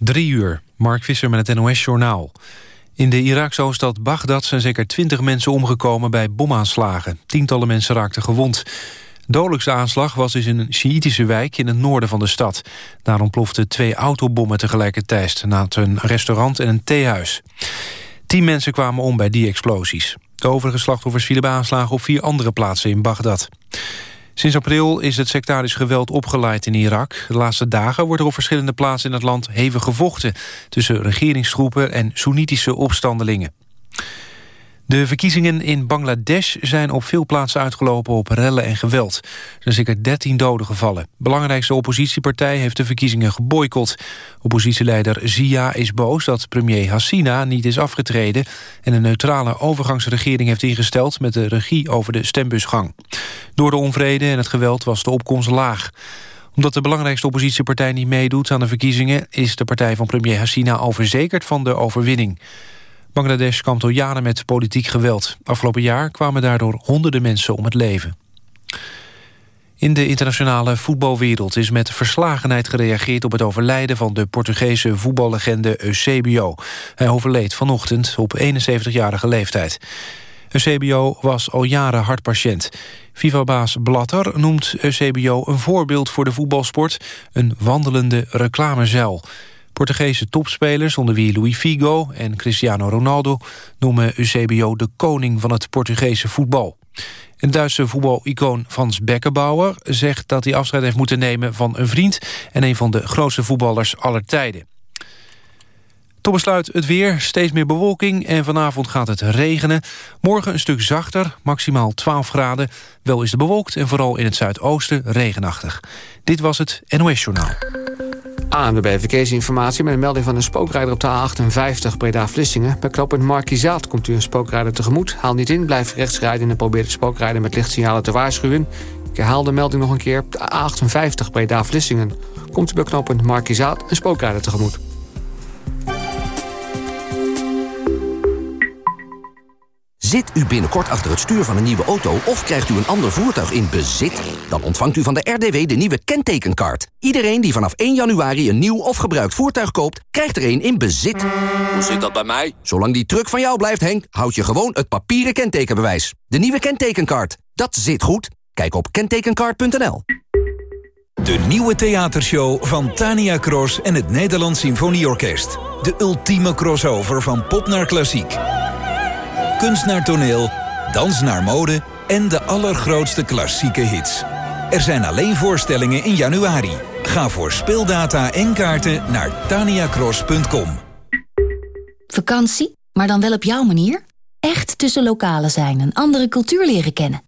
Drie uur, Mark Visser met het NOS-journaal. In de Iraakse hoofdstad Bagdad zijn zeker twintig mensen omgekomen bij bomaanslagen. Tientallen mensen raakten gewond. De dodelijkste aanslag was dus in een Sjiitische wijk in het noorden van de stad. Daar ontploften twee autobommen tegelijkertijd... na een restaurant en een theehuis. Tien mensen kwamen om bij die explosies. De overige slachtoffers vielen bij aanslagen op vier andere plaatsen in Bagdad. Sinds april is het sectarisch geweld opgeleid in Irak. De laatste dagen wordt er op verschillende plaatsen in het land hevig gevochten... tussen regeringsgroepen en Soenitische opstandelingen. De verkiezingen in Bangladesh zijn op veel plaatsen uitgelopen op rellen en geweld. Er zijn zeker 13 doden gevallen. De belangrijkste oppositiepartij heeft de verkiezingen geboycott. Oppositieleider Zia is boos dat premier Hassina niet is afgetreden... en een neutrale overgangsregering heeft ingesteld... met de regie over de stembusgang. Door de onvrede en het geweld was de opkomst laag omdat de belangrijkste oppositiepartij niet meedoet aan de verkiezingen... is de partij van premier Hassina al verzekerd van de overwinning. Bangladesh kampt al jaren met politiek geweld. Afgelopen jaar kwamen daardoor honderden mensen om het leven. In de internationale voetbalwereld is met verslagenheid gereageerd... op het overlijden van de Portugese voetballegende Eusebio. Hij overleed vanochtend op 71-jarige leeftijd. Eusebio was al jaren hartpatiënt. FIFA-baas Blatter noemt Eusebio een voorbeeld voor de voetbalsport... een wandelende reclamezuil. Portugese topspelers, onder wie Luis Figo en Cristiano Ronaldo... noemen Eusebio de koning van het Portugese voetbal. Een Duitse voetbalicoon Frans Beckenbauer zegt dat hij afscheid heeft moeten nemen van een vriend... en een van de grootste voetballers aller tijden. Tot besluit het weer, steeds meer bewolking en vanavond gaat het regenen. Morgen een stuk zachter, maximaal 12 graden. Wel is het bewolkt en vooral in het zuidoosten regenachtig. Dit was het NOS Journaal. ANWB Verkeersinformatie met een melding van een spookrijder op de A58 Breda-Vlissingen. Bij knooppunt Markizaat komt u een spookrijder tegemoet. Haal niet in, blijf rechts rijden en probeer de spookrijder met lichtsignalen te waarschuwen. Ik herhaal de melding nog een keer. Op de A58 Breda-Vlissingen komt u bij knooppunt Markizaat een spookrijder tegemoet. Zit u binnenkort achter het stuur van een nieuwe auto of krijgt u een ander voertuig in bezit? Dan ontvangt u van de RDW de nieuwe kentekenkaart. Iedereen die vanaf 1 januari een nieuw of gebruikt voertuig koopt, krijgt er een in bezit. Hoe zit dat bij mij? Zolang die truck van jou blijft, Henk, houd je gewoon het papieren kentekenbewijs. De nieuwe kentekenkaart. Dat zit goed. Kijk op kentekenkaart.nl. De nieuwe theatershow van Tania Cross en het Nederlands Symfonieorkest. De ultieme crossover van pop naar klassiek kunst naar toneel, dans naar mode en de allergrootste klassieke hits. Er zijn alleen voorstellingen in januari. Ga voor speeldata en kaarten naar taniacross.com. Vakantie, maar dan wel op jouw manier? Echt tussen lokalen zijn en andere cultuur leren kennen.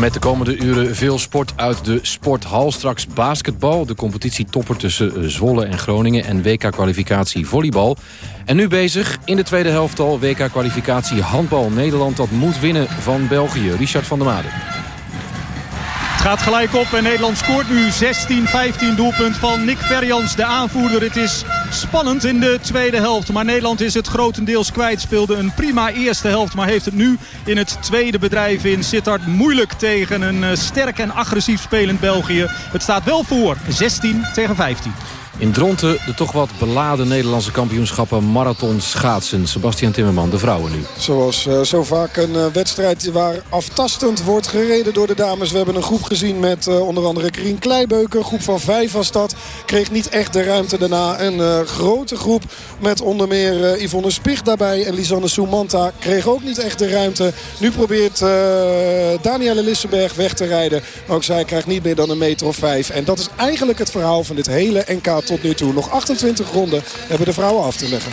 Met de komende uren veel sport uit de sporthal. Straks basketbal, de competitietopper tussen eh, Zwolle en Groningen... en WK-kwalificatie volleybal. En nu bezig in de tweede helft al WK-kwalificatie handbal. Nederland dat moet winnen van België. Richard van der Made. Het gaat gelijk op en Nederland scoort nu 16-15 doelpunt van Nick Verjans, de aanvoerder. Het is spannend in de tweede helft. Maar Nederland is het grotendeels kwijt. Speelde een prima eerste helft, maar heeft het nu in het tweede bedrijf in Sittard moeilijk tegen een eh, sterk en agressief spelend België. Het staat wel voor 16 tegen 15. In Dronten de toch wat beladen Nederlandse kampioenschappen marathon schaatsen. Sebastian Timmerman, de vrouwen nu. Zoals uh, zo vaak een uh, wedstrijd waar aftastend wordt gereden door de dames. We hebben een groep gezien met uh, onder andere Krien Kleibeuken. Groep van vijf was dat. Kreeg niet echt de ruimte daarna. Een grote groep met onder meer Yvonne Spicht daarbij. En Lisanne Soumanta kreeg ook niet echt de ruimte. Nu probeert Danielle Lissenberg weg te rijden. Maar ook zij krijgt niet meer dan een meter of vijf. En dat is eigenlijk het verhaal van dit hele NK tot nu toe. Nog 28 ronden hebben de vrouwen af te leggen.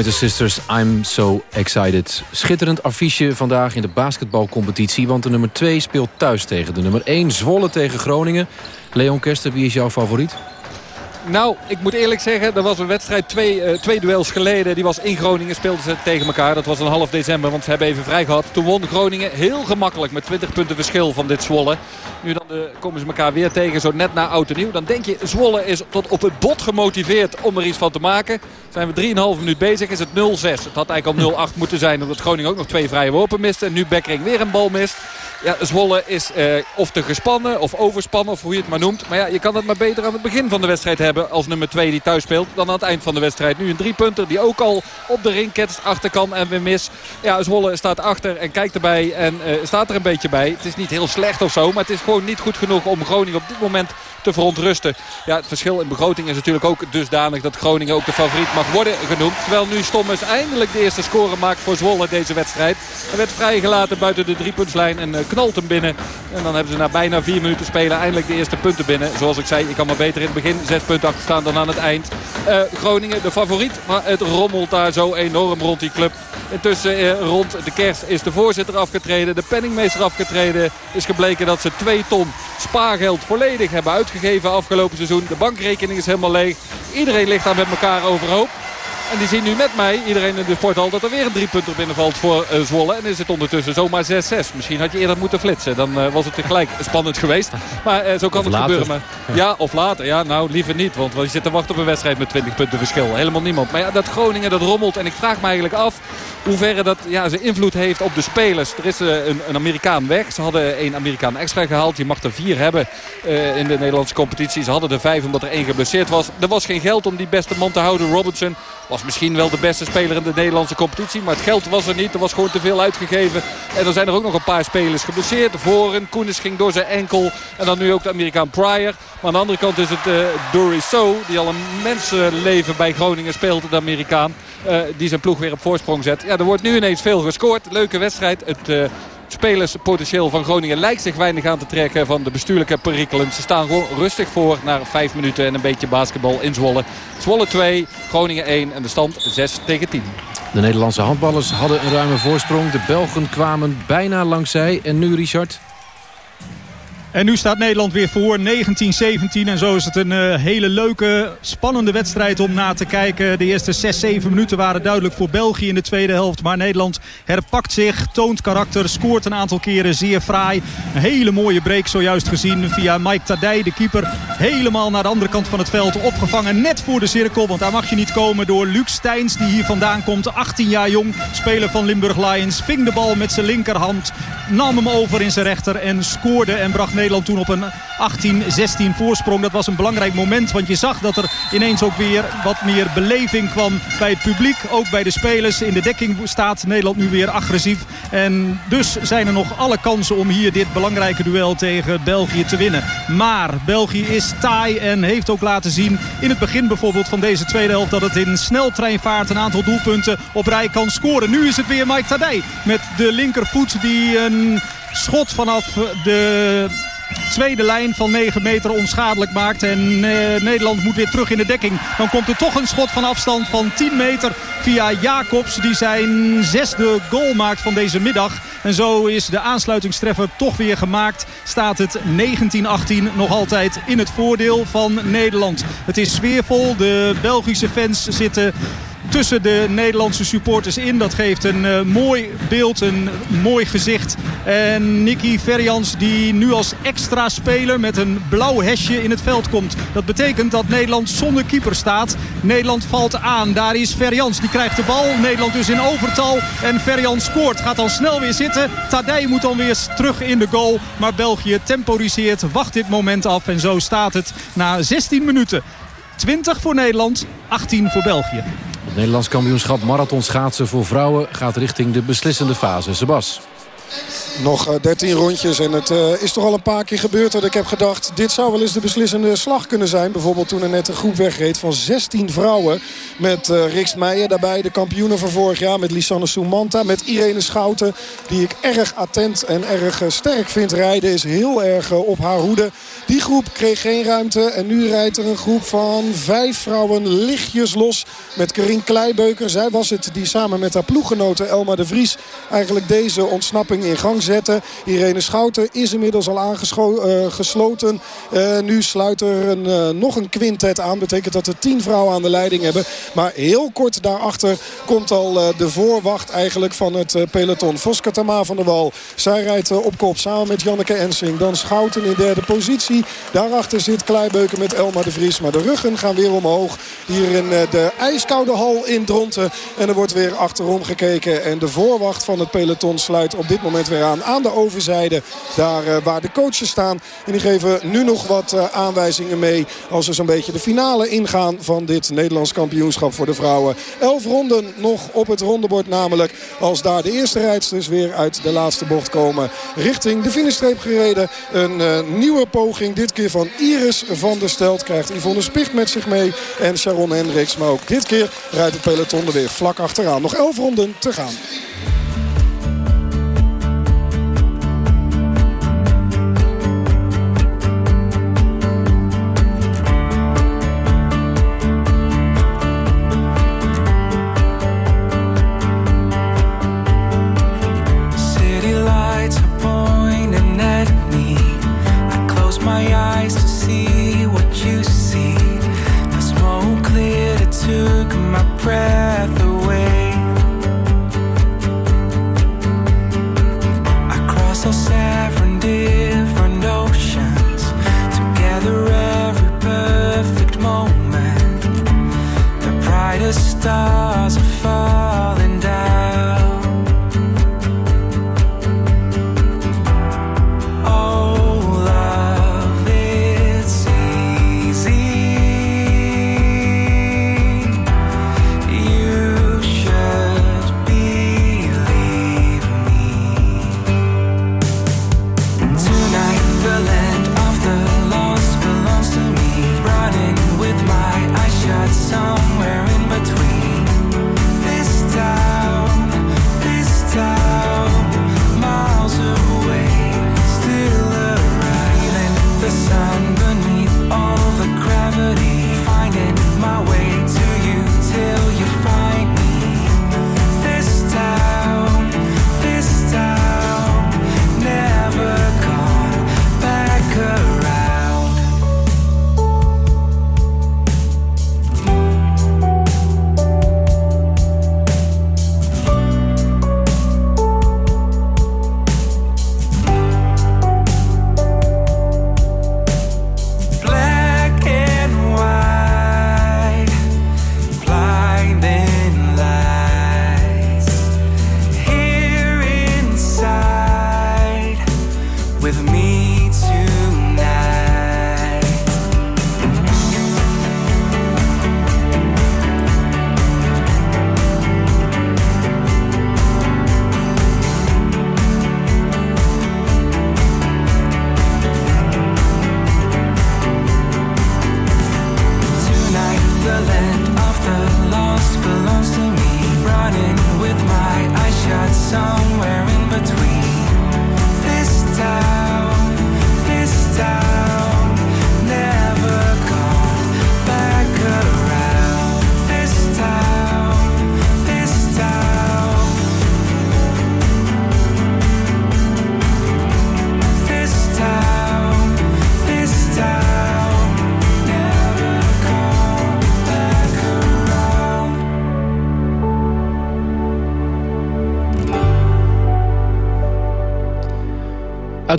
Pointer Sisters, I'm so excited. Schitterend affiche vandaag in de basketbalcompetitie... want de nummer 2 speelt thuis tegen de nummer 1. Zwolle tegen Groningen. Leon Kersten, wie is jouw favoriet? Nou, ik moet eerlijk zeggen, er was een wedstrijd twee, uh, twee duels geleden. Die was in Groningen, speelden ze tegen elkaar. Dat was een half december, want ze hebben even vrij gehad. Toen won Groningen heel gemakkelijk met 20 punten verschil van dit Zwolle. Nu dan eh, komen ze elkaar weer tegen, zo net na oud en nieuw. Dan denk je, Zwolle is tot op het bot gemotiveerd om er iets van te maken. Zijn we 3,5 minuut bezig, is het 0-6. Het had eigenlijk al 0-8 moeten zijn, omdat Groningen ook nog twee vrije worpen miste. En nu Bekkering weer een bal mist. Ja, Zwolle is eh, of te gespannen of overspannen of hoe je het maar noemt. Maar ja, je kan het maar beter aan het begin van de wedstrijd hebben als nummer 2 die thuis speelt. Dan aan het eind van de wedstrijd. Nu een driepunter die ook al op de ring achter kan en weer mis. Ja, Zwolle staat achter en kijkt erbij en uh, staat er een beetje bij. Het is niet heel slecht of zo, maar het is gewoon niet goed genoeg om Groningen op dit moment te verontrusten. Ja, het verschil in begroting is natuurlijk ook dusdanig dat Groningen ook de favoriet mag worden genoemd. Terwijl nu Stommes eindelijk de eerste score maakt voor Zwolle deze wedstrijd. Hij werd vrijgelaten buiten de driepuntslijn en eh, knalt hem binnen. En dan hebben ze na bijna vier minuten spelen eindelijk de eerste punten binnen. Zoals ik zei, ik kan maar beter in het begin zes punten staan dan aan het eind. Uh, Groningen de favoriet, maar het rommelt daar zo enorm rond die club. Intussen uh, rond de kerst is de voorzitter afgetreden, de penningmeester afgetreden. Is gebleken dat ze twee ton spaargeld volledig hebben uitgegeven afgelopen seizoen. De bankrekening is helemaal leeg. Iedereen ligt daar met elkaar overhoop. En die zien nu met mij, iedereen in de sporthal, dat er weer een driepunter binnenvalt voor uh, Zwolle. En is het ondertussen zomaar 6-6. Misschien had je eerder moeten flitsen. Dan uh, was het tegelijk spannend geweest. Maar uh, zo kan het gebeuren. Maar, ja, of later. Ja, nou, liever niet. Want je zit te wachten op een wedstrijd met 20 punten verschil. Helemaal niemand. Maar ja, dat Groningen, dat rommelt. En ik vraag me eigenlijk af hoeverre dat ja, zijn invloed heeft op de spelers. Er is een, een Amerikaan weg. Ze hadden een Amerikaan extra gehaald. Je mag er vier hebben in de Nederlandse competitie. Ze hadden er vijf omdat er één geblesseerd was. Er was geen geld om die beste man te houden. Robinson was misschien wel de beste speler in de Nederlandse competitie. Maar het geld was er niet. Er was gewoon te veel uitgegeven. En er zijn er ook nog een paar spelers geblesseerd. Voren, Koenis ging door zijn enkel. En dan nu ook de Amerikaan Pryor. Maar aan de andere kant is het uh, Doris So. Die al een mensenleven bij Groningen speelt. De Amerikaan. Uh, die zijn ploeg weer op voorsprong zet. Ja, er wordt nu ineens veel gescoord. Leuke wedstrijd. Het... Uh, spelerspotentieel van Groningen lijkt zich weinig aan te trekken van de bestuurlijke perikelen. Ze staan gewoon rustig voor na vijf minuten en een beetje basketbal in Zwolle. Zwolle 2, Groningen 1 en de stand 6 tegen 10. De Nederlandse handballers hadden een ruime voorsprong. De Belgen kwamen bijna langs zij. En nu Richard... En nu staat Nederland weer voor 19-17. En zo is het een uh, hele leuke, spannende wedstrijd om na te kijken. De eerste 6-7 minuten waren duidelijk voor België in de tweede helft. Maar Nederland herpakt zich, toont karakter, scoort een aantal keren zeer fraai. Een hele mooie break zojuist gezien via Mike Tadij, de keeper. Helemaal naar de andere kant van het veld opgevangen. Net voor de cirkel, want daar mag je niet komen door Luc Steins die hier vandaan komt. 18 jaar jong, speler van Limburg Lions. Ving de bal met zijn linkerhand, nam hem over in zijn rechter en scoorde en bracht Nederland toen op een 18-16 voorsprong. Dat was een belangrijk moment, want je zag dat er ineens ook weer wat meer beleving kwam bij het publiek. Ook bij de spelers. In de dekking staat Nederland nu weer agressief. En dus zijn er nog alle kansen om hier dit belangrijke duel tegen België te winnen. Maar België is taai en heeft ook laten zien in het begin bijvoorbeeld van deze tweede helft... dat het in sneltreinvaart een aantal doelpunten op rij kan scoren. Nu is het weer Mike Tadej met de linkervoet die een schot vanaf de tweede lijn van 9 meter onschadelijk maakt. En uh, Nederland moet weer terug in de dekking. Dan komt er toch een schot van afstand van 10 meter via Jacobs. Die zijn zesde goal maakt van deze middag. En zo is de aansluitingstreffer toch weer gemaakt. Staat het 19-18 nog altijd in het voordeel van Nederland. Het is sfeervol. De Belgische fans zitten tussen de Nederlandse supporters in. Dat geeft een uh, mooi beeld, een mooi gezicht. En Nicky Verjans die nu als extra speler met een blauw hesje in het veld komt. Dat betekent dat Nederland zonder keeper staat. Nederland valt aan. Daar is Verjans. Die krijgt de bal. Nederland dus in overtal. En Verjans scoort. Gaat dan snel weer zitten. Tadij moet dan weer terug in de goal. Maar België temporiseert. Wacht dit moment af. En zo staat het na 16 minuten. 20 voor Nederland, 18 voor België. Nederlands kampioenschap marathonschaatsen voor vrouwen gaat richting de beslissende fase. Sebas. Nog 13 rondjes en het is toch al een paar keer gebeurd dat ik heb gedacht... dit zou wel eens de beslissende slag kunnen zijn. Bijvoorbeeld toen er net een groep wegreed van 16 vrouwen. Met uh, Riks Meijer daarbij, de kampioenen van vorig jaar. Met Lisanne Soumanta, met Irene Schouten. Die ik erg attent en erg sterk vind rijden. Is heel erg op haar hoede. Die groep kreeg geen ruimte. En nu rijdt er een groep van vijf vrouwen lichtjes los. Met Karin Kleibeuker. Zij was het die samen met haar ploeggenote Elma de Vries... eigenlijk deze ontsnapping in gang zette. Irene Schouten is inmiddels al aangesloten. Uh, nu sluit er een, uh, nog een quintet aan. Betekent dat er tien vrouwen aan de leiding hebben. Maar heel kort daarachter komt al de voorwacht eigenlijk van het peloton. Voska Tama van der Wal. Zij rijdt op kop samen met Janneke Ensing. Dan Schouten in derde positie. Daarachter zit Kleibeuken met Elma de Vries. Maar de ruggen gaan weer omhoog. Hier in de ijskoude hal in Dronten. En er wordt weer achterom gekeken. En de voorwacht van het peloton sluit op dit moment weer aan. Aan de overzijde. Daar waar de coaches staan. En die geven nu nog wat aanwijzingen mee. Als we zo'n beetje de finale ingaan van dit Nederlands kampioenschap voor de vrouwen. Elf ronden nog op het rondebord namelijk. Als daar de eerste rijdsters weer uit de laatste bocht komen. Richting de finishstreep gereden. Een uh, nieuwe poging. Dit keer van Iris van der Stelt. Krijgt Yvonne Spicht met zich mee. En Sharon Hendricks. Maar ook dit keer rijdt het peloton er weer vlak achteraan. Nog elf ronden te gaan. stars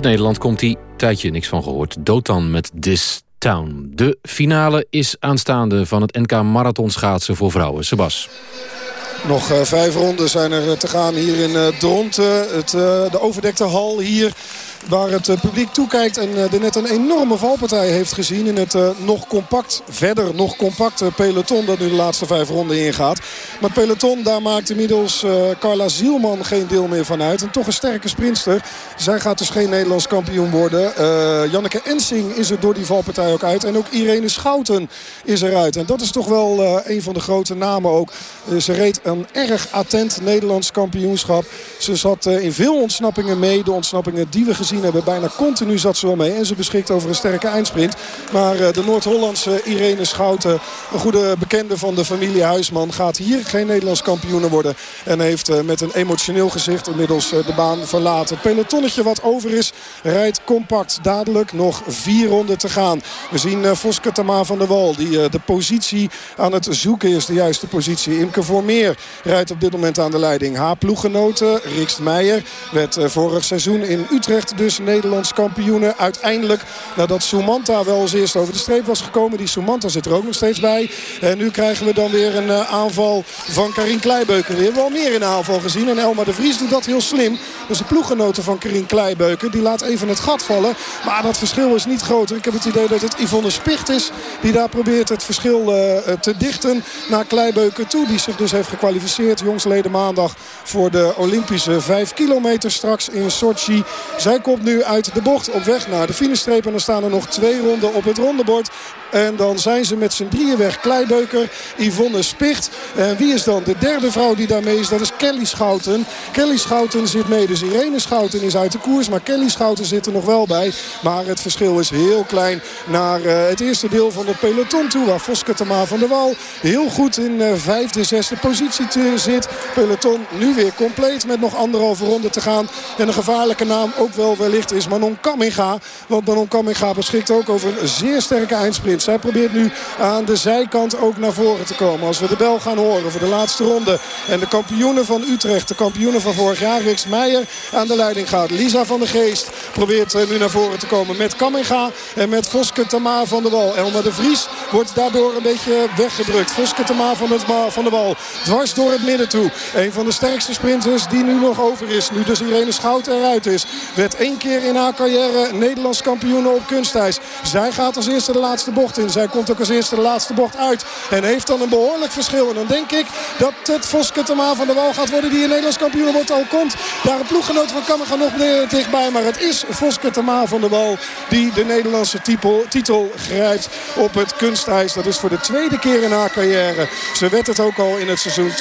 Uit Nederland komt hij, tijdje niks van gehoord. Dotan met This Town. De finale is aanstaande van het NK Marathonschaatsen voor vrouwen. Sebas. Nog uh, vijf ronden zijn er te gaan hier in uh, Dronten. Het, de overdekte hal hier Waar het publiek toekijkt en er net een enorme valpartij heeft gezien. In het nog compact, verder nog compacte peloton dat nu de laatste vijf ronden ingaat. Maar peloton, daar maakt inmiddels Carla Zielman geen deel meer van uit. En toch een sterke sprinster. Zij gaat dus geen Nederlands kampioen worden. Janneke Ensing is er door die valpartij ook uit. En ook Irene Schouten is eruit. En dat is toch wel een van de grote namen ook. ze reed een erg attent Nederlands kampioenschap. Ze zat in veel ontsnappingen mee. De ontsnappingen die we gezien hebben, bijna continu zat ze wel mee. En ze beschikt over een sterke eindsprint. Maar de Noord-Hollandse Irene Schouten, een goede bekende van de familie Huisman... gaat hier geen Nederlands kampioen worden. En heeft met een emotioneel gezicht inmiddels de baan verlaten. Het pelotonnetje wat over is, rijdt compact. Dadelijk nog vier ronden te gaan. We zien Voske Tama van der Wal, die de positie aan het zoeken is. De juiste positie. Imke Voormeer rijdt op dit moment aan de leiding. Haar ploeggenoten, Rikst Meijer, werd vorig seizoen in Utrecht dus Nederlands kampioene. Uiteindelijk, nadat Soumanta wel als eerste over de streep was gekomen. Die Soumanta zit er ook nog steeds bij. En nu krijgen we dan weer een aanval van Karin Kleibeuken. We hebben al meer in de aanval gezien. En Elma de Vries doet dat heel slim. Dus de ploeggenoten van Karin Kleibeuken. Die laat even het gat vallen. Maar dat verschil is niet groter. Ik heb het idee dat het Yvonne Spicht is. Die daar probeert het verschil te dichten naar Kleibeuken toe. Die zich dus heeft gekwalificeerd. Jongsleden maandag voor de Olympische 5 kilometer straks in Sochi. Zij komt nu uit de bocht op weg naar de finishstreep. En dan staan er nog twee ronden op het rondebord. En dan zijn ze met z'n drieën weg. Kleibeuker, Yvonne Spicht. En wie is dan de derde vrouw die daarmee is? Dat is Kelly Schouten. Kelly Schouten zit mee. Dus Irene Schouten is uit de koers. Maar Kelly Schouten zit er nog wel bij. Maar het verschil is heel klein naar uh, het eerste deel van het peloton toe. Waar Voske Tama van der Wal heel goed in uh, vijfde, zesde positie te zit. Peloton nu weer compleet met nog anderhalve ronde te gaan. En een gevaarlijke naam ook wel wellicht is Manon Kamminga. Want Manon Kamminga beschikt ook over een zeer sterke eindsprint. Zij probeert nu aan de zijkant ook naar voren te komen. Als we de bel gaan horen voor de laatste ronde. En de kampioenen van Utrecht, de kampioenen van vorig jaar, Riks Meijer aan de leiding gaat. Lisa van der Geest probeert nu naar voren te komen met Kamminga en met Voske Tama van de Wal. Elma de Vries wordt daardoor een beetje weggedrukt. Voske Tama van, de Wal dwars door het midden toe. Een van de sterkste sprinters die nu nog over is. Nu dus Irene Schouten eruit is. Werd één keer in haar carrière Nederlands kampioen op kunstijs. Zij gaat als eerste de laatste bocht in. Zij komt ook als eerste de laatste bocht uit. En heeft dan een behoorlijk verschil. En dan denk ik dat het Voske Tama van de Wal gaat worden. Die in Nederlands kampioen wordt. Al komt daar een ploeggenoot van Kammerga nog dichtbij. Maar het is Voske Tama van de Wal die de Nederlandse titel, titel grijpt op het kunstijs. Dat is voor de tweede keer in haar carrière. Ze werd het ook al in het seizoen 2005-2006.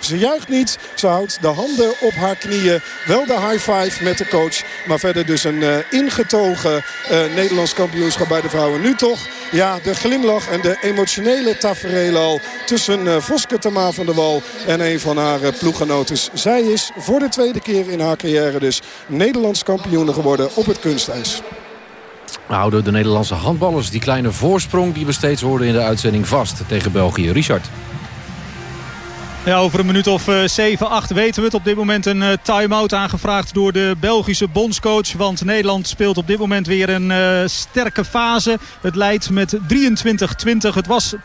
Ze juicht niet. Ze houdt de handen op haar knieën. Wel de high five met de coach. Maar verder dus een uh, ingetogen uh, Nederlands kampioenschap bij de vrouwen. Nu toch ja, de glimlach en de emotionele tafereel al tussen uh, Voske Tama van der Wal en een van haar uh, ploeggenoten. Zij is voor de tweede keer in haar carrière dus Nederlands kampioen geworden op het kunstijs. Houden de Nederlandse handballers die kleine voorsprong die we steeds hoorden in de uitzending vast tegen België. Richard. Ja, over een minuut of uh, 7, 8 weten we het. Op dit moment een uh, time-out aangevraagd door de Belgische bondscoach. Want Nederland speelt op dit moment weer een uh, sterke fase. Het leidt met 23-20. Het was 20-20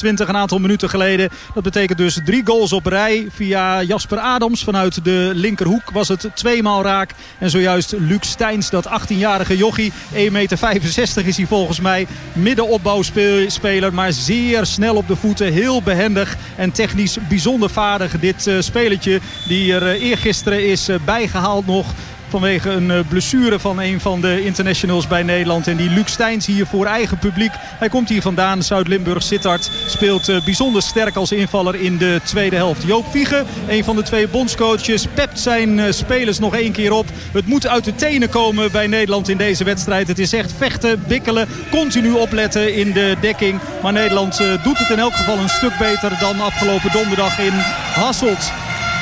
een aantal minuten geleden. Dat betekent dus drie goals op rij. Via Jasper Adams vanuit de linkerhoek was het tweemaal raak. En zojuist Luc Steins, dat 18-jarige jochie. 1,65 meter is hij volgens mij. Middenopbouwspeler, maar zeer snel op de voeten. Heel behendig en technisch bijzonder dit uh, spelletje die er uh, eergisteren is uh, bijgehaald nog vanwege een blessure van een van de internationals bij Nederland. En die Luc Steins hier voor eigen publiek. Hij komt hier vandaan. Zuid-Limburg Sittard speelt bijzonder sterk als invaller in de tweede helft. Joop Viegen, een van de twee bondscoaches, pept zijn spelers nog één keer op. Het moet uit de tenen komen bij Nederland in deze wedstrijd. Het is echt vechten, bikkelen, continu opletten in de dekking. Maar Nederland doet het in elk geval een stuk beter dan afgelopen donderdag in Hasselt.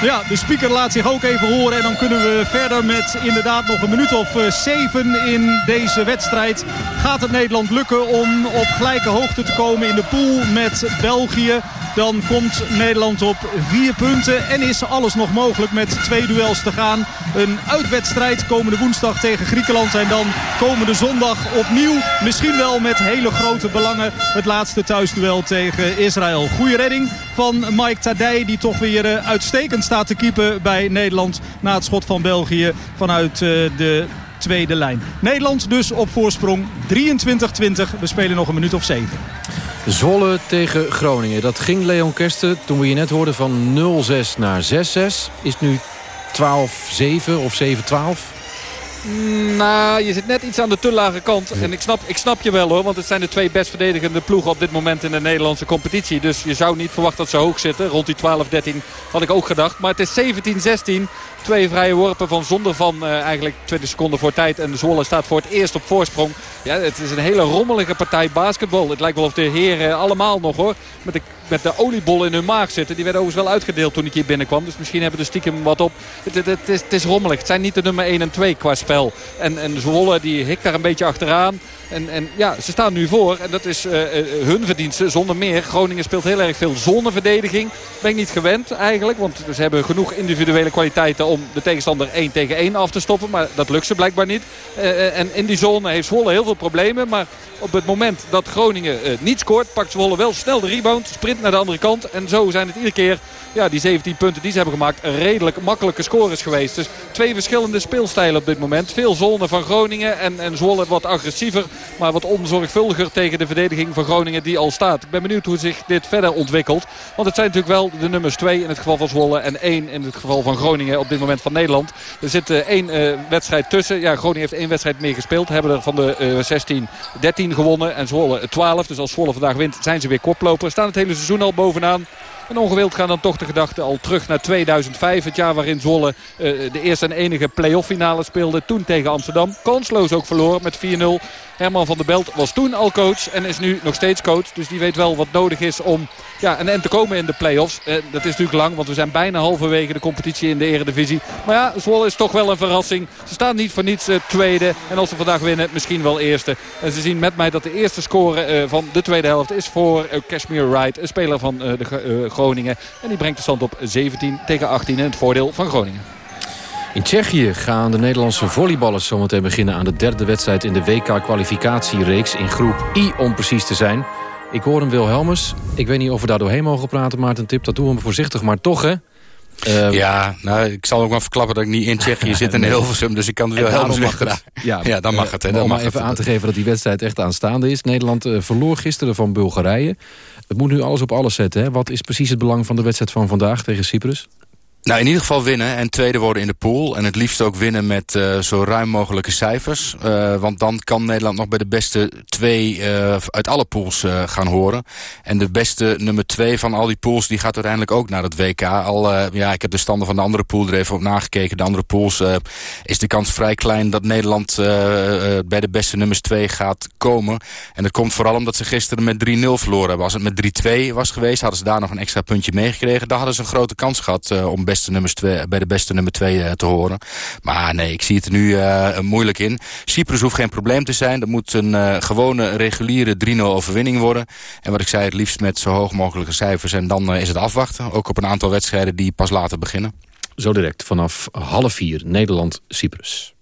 Ja, de speaker laat zich ook even horen. En dan kunnen we verder met inderdaad nog een minuut of uh, zeven in deze wedstrijd. Gaat het Nederland lukken om op gelijke hoogte te komen in de pool met België? Dan komt Nederland op vier punten. En is alles nog mogelijk met twee duels te gaan. Een uitwedstrijd komende woensdag tegen Griekenland. En dan komende zondag opnieuw. Misschien wel met hele grote belangen. Het laatste thuisduel tegen Israël. Goede redding van Mike Tadij. Die toch weer eh, uitstekend staat te keeper bij Nederland. Na het schot van België vanuit eh, de tweede lijn. Nederland dus op voorsprong 23-20. We spelen nog een minuut of zeven. Zwolle tegen Groningen. Dat ging Leon Kersten toen we je net hoorden van 0-6 naar 6-6. Is nu 12-7 of 7-12? Nou, je zit net iets aan de te lage kant. En ik snap, ik snap je wel hoor. Want het zijn de twee best verdedigende ploegen op dit moment in de Nederlandse competitie. Dus je zou niet verwachten dat ze hoog zitten. Rond die 12-13 had ik ook gedacht. Maar het is 17-16. Twee vrije worpen van zonder van uh, eigenlijk 20 seconden voor tijd. En Zwolle staat voor het eerst op voorsprong. Ja, het is een hele rommelige partij basketbal. Het lijkt wel of de heren allemaal nog hoor. Met de, met de oliebol in hun maag zitten. Die werden overigens wel uitgedeeld toen ik hier binnenkwam. Dus misschien hebben de stiekem wat op. Het, het, het is rommelig. Het zijn niet de nummer 1 en 2 qua spel. En, en Zwolle die hikt daar een beetje achteraan. En, en ja, ze staan nu voor. En dat is uh, hun verdienste zonder meer. Groningen speelt heel erg veel zoneverdediging. Ben ik niet gewend eigenlijk. Want ze hebben genoeg individuele kwaliteiten om de tegenstander 1 tegen 1 af te stoppen. Maar dat lukt ze blijkbaar niet. Uh, en in die zone heeft Zwolle heel veel problemen. Maar op het moment dat Groningen niet scoort, pakt Zwolle wel snel de rebound. Sprint naar de andere kant. En zo zijn het iedere keer ja, die 17 punten die ze hebben gemaakt redelijk makkelijke scores geweest. Dus twee verschillende speelstijlen op dit moment. Veel zone van Groningen en, en Zwolle wat agressiever. Maar wat onzorgvuldiger tegen de verdediging van Groningen die al staat. Ik ben benieuwd hoe zich dit verder ontwikkelt. Want het zijn natuurlijk wel de nummers 2 in het geval van Zwolle. En 1 in het geval van Groningen op dit moment van Nederland. Er zit uh, één uh, wedstrijd tussen. Ja, Groningen heeft één wedstrijd meer gespeeld. Hebben er van de uh, 16 13 gewonnen. En Zwolle 12. Dus als Zwolle vandaag wint zijn ze weer koploper. Staan het hele seizoen al bovenaan. En ongewild gaan dan toch de gedachten al terug naar 2005. Het jaar waarin Zwolle uh, de eerste en enige play-off finale speelde. Toen tegen Amsterdam. Kansloos ook verloren met 4-0. Herman van der Belt was toen al coach en is nu nog steeds coach. Dus die weet wel wat nodig is om ja, een end te komen in de play-offs. Uh, dat is natuurlijk lang, want we zijn bijna halverwege de competitie in de eredivisie. Maar ja, Zwolle is toch wel een verrassing. Ze staan niet voor niets uh, tweede. En als ze vandaag winnen, misschien wel eerste. En ze zien met mij dat de eerste score van de tweede helft is voor Cashmere Wright. Een speler van de Groningen. En die brengt de stand op 17 tegen 18 in het voordeel van Groningen. In Tsjechië gaan de Nederlandse volleyballers zometeen beginnen aan de derde wedstrijd in de WK-kwalificatiereeks in groep I om precies te zijn. Ik hoor hem Wilhelmus. Ik weet niet of we daar doorheen mogen praten, Maarten Tip. Dat doen we voorzichtig, maar toch hè? Uh, ja, nou, ik zal ook maar verklappen dat ik niet in Tsjechië zit in nee. Hilversum. Dus ik kan het wel helemaal weg ja, ja, dan mag het. Hè, dan om mag maar even het. aan te geven dat die wedstrijd echt aanstaande is. Nederland uh, verloor gisteren van Bulgarije. Het moet nu alles op alles zetten. Hè? Wat is precies het belang van de wedstrijd van vandaag tegen Cyprus? Nou, in ieder geval winnen en tweede worden in de pool. En het liefst ook winnen met uh, zo ruim mogelijke cijfers. Uh, want dan kan Nederland nog bij de beste twee uh, uit alle pools gaan horen. En de beste nummer twee van al die pools die gaat uiteindelijk ook naar het WK. Al, ja, ik heb de standen van de andere pool er even op nagekeken. De andere pools is de kans vrij klein dat Nederland bij de beste nummers twee gaat komen. En dat komt vooral omdat ze gisteren met 3-0 verloren hebben. Als het met 3-2 was geweest, hadden ze daar nog een extra puntje meegekregen. Dan hadden ze een grote kans gehad om beste nummers twee, bij de beste nummer 2 uh, te horen. Maar nee, ik zie het er nu uh, moeilijk in. Cyprus hoeft geen probleem te zijn. Dat moet een uh, gewone, reguliere 3-0 overwinning worden. En wat ik zei, het liefst met zo hoog mogelijke cijfers. En dan is het afwachten. Ook op een aantal wedstrijden die pas later beginnen. Zo direct vanaf half vier Nederland-Cyprus.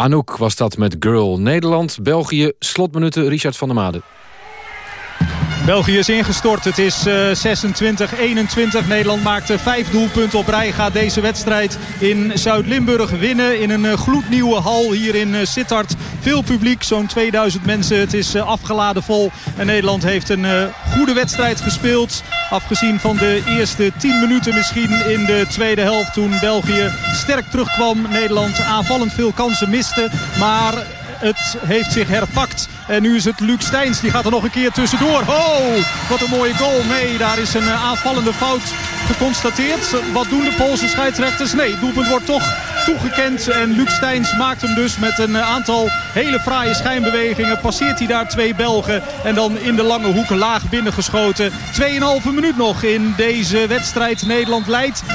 Anouk was dat met Girl Nederland. België, slotminuten, Richard van der Made. België is ingestort. Het is 26-21. Nederland maakte vijf doelpunten op rij. Gaat deze wedstrijd in Zuid-Limburg winnen. In een gloednieuwe hal hier in Sittard. Veel publiek, zo'n 2000 mensen. Het is afgeladen vol. En Nederland heeft een goede wedstrijd gespeeld. Afgezien van de eerste 10 minuten misschien in de tweede helft. Toen België sterk terugkwam. Nederland aanvallend veel kansen miste. Maar het heeft zich herpakt. En nu is het Luc Steins. Die gaat er nog een keer tussendoor. Oh, wat een mooie goal. Nee, daar is een aanvallende fout geconstateerd. Wat doen de Poolse scheidsrechters? Nee, het doelpunt wordt toch toegekend. En Luc Steins maakt hem dus met een aantal hele fraaie schijnbewegingen. Passeert hij daar twee Belgen. En dan in de lange hoek laag binnengeschoten. 2,5 minuut nog in deze wedstrijd. Nederland leidt 27-21.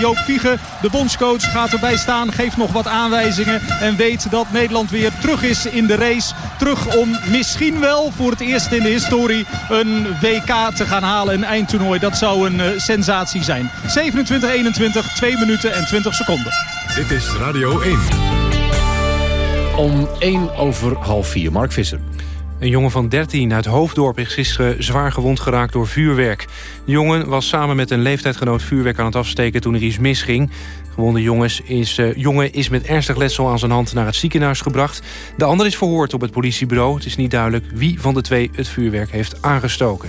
Joop Viege, de bondscoach, gaat erbij staan. Geeft nog wat aanwijzingen. En weet dat Nederland weer terug is in de race. Terug om misschien wel voor het eerst in de historie een WK te gaan halen. Een eindtoernooi. Dat zou een uh, sensatie zijn. 27-21, 2 minuten en 20 seconden. Dit is Radio 1. Om 1 over half 4. Mark Visser. Een jongen van 13 uit Hoofddorp is gisteren zwaar gewond geraakt door vuurwerk. De jongen was samen met een leeftijdgenoot vuurwerk aan het afsteken toen er iets misging. Gewonde jongens is, uh, jongen is met ernstig letsel aan zijn hand naar het ziekenhuis gebracht. De ander is verhoord op het politiebureau. Het is niet duidelijk wie van de twee het vuurwerk heeft aangestoken.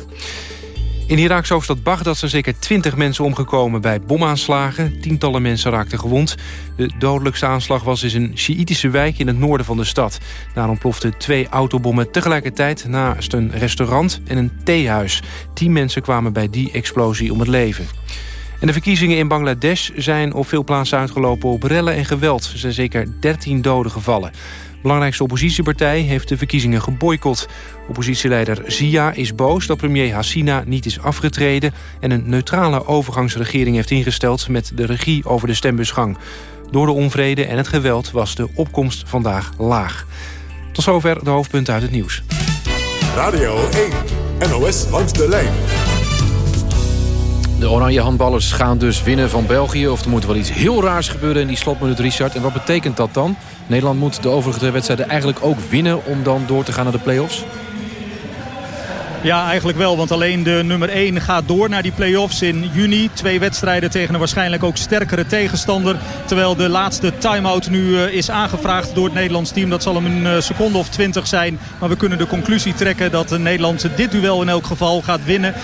In de Iraakse hoofdstad Bagdad zijn zeker 20 mensen omgekomen bij bomaanslagen. Tientallen mensen raakten gewond. De dodelijkste aanslag was in een Sjiïtische wijk in het noorden van de stad. Daar ontploften twee autobommen tegelijkertijd naast een restaurant en een theehuis. Tien mensen kwamen bij die explosie om het leven. En de verkiezingen in Bangladesh zijn op veel plaatsen uitgelopen op rellen en geweld. Er zijn zeker 13 doden gevallen. De belangrijkste oppositiepartij heeft de verkiezingen geboycott. Oppositieleider Zia is boos dat premier Hassina niet is afgetreden... en een neutrale overgangsregering heeft ingesteld met de regie over de stembusgang. Door de onvrede en het geweld was de opkomst vandaag laag. Tot zover de hoofdpunten uit het nieuws. Radio 1, NOS langs de lijn. De oranje handballers gaan dus winnen van België. Of er moet wel iets heel raars gebeuren in die slotminuut, Richard. En wat betekent dat dan? Nederland moet de overige wedstrijden eigenlijk ook winnen... om dan door te gaan naar de play-offs? Ja, eigenlijk wel. Want alleen de nummer 1 gaat door naar die play-offs in juni. Twee wedstrijden tegen een waarschijnlijk ook sterkere tegenstander. Terwijl de laatste time-out nu uh, is aangevraagd door het Nederlands team. Dat zal hem een uh, seconde of 20 zijn. Maar we kunnen de conclusie trekken dat de Nederlandse dit duel in elk geval gaat winnen. 27-21